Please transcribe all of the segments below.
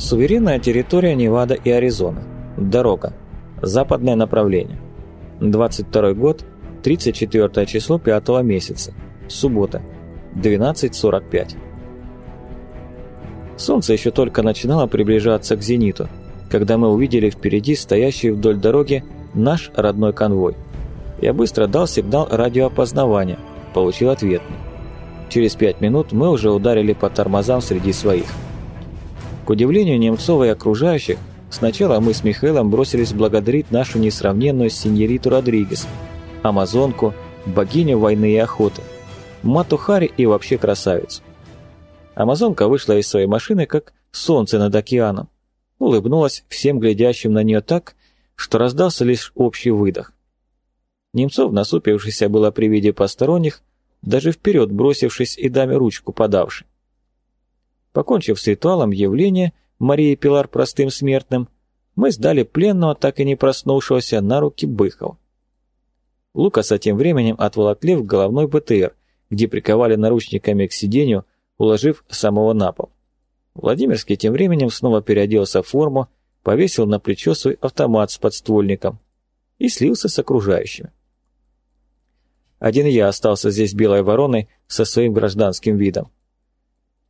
Суверенная территория Невада и Аризона. Дорога. Западное направление. 22 год, 34 число 5 месяца. Суббота. 12.45. Солнце еще только начинало приближаться к зениту, когда мы увидели впереди стоящий вдоль дороги наш родной конвой. Я быстро дал сигнал радиоопознавания, получил ответный. Через пять минут мы уже ударили по тормозам среди своих. К удивлению Немцова и окружающих, сначала мы с Михаилом бросились благодарить нашу несравненную синьориту Родригес, амазонку, богиню войны и охоты, Матухари и вообще красавицу. Амазонка вышла из своей машины, как солнце над океаном, улыбнулась всем глядящим на нее так, что раздался лишь общий выдох. Немцов, насупившийся было при виде посторонних, даже вперед бросившись и даме ручку подавши. Покончив с ритуалом явления Марии Пилар простым смертным, мы сдали пленного, так и не проснувшегося, на руки Быхов. Лукаса тем временем отволокли в головной БТР, где приковали наручниками к сиденью, уложив самого на пол. Владимирский тем временем снова переоделся в форму, повесил на плечо свой автомат с подствольником и слился с окружающими. Один я остался здесь белой вороной со своим гражданским видом.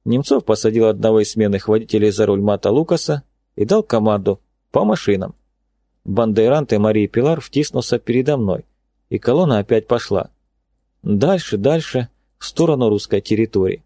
Немцов посадил одного из сменных водителей за руль Мата Лукаса и дал команду «по машинам». Бандейрант и Мария Пилар втиснулся передо мной, и колонна опять пошла. Дальше, дальше, в сторону русской территории.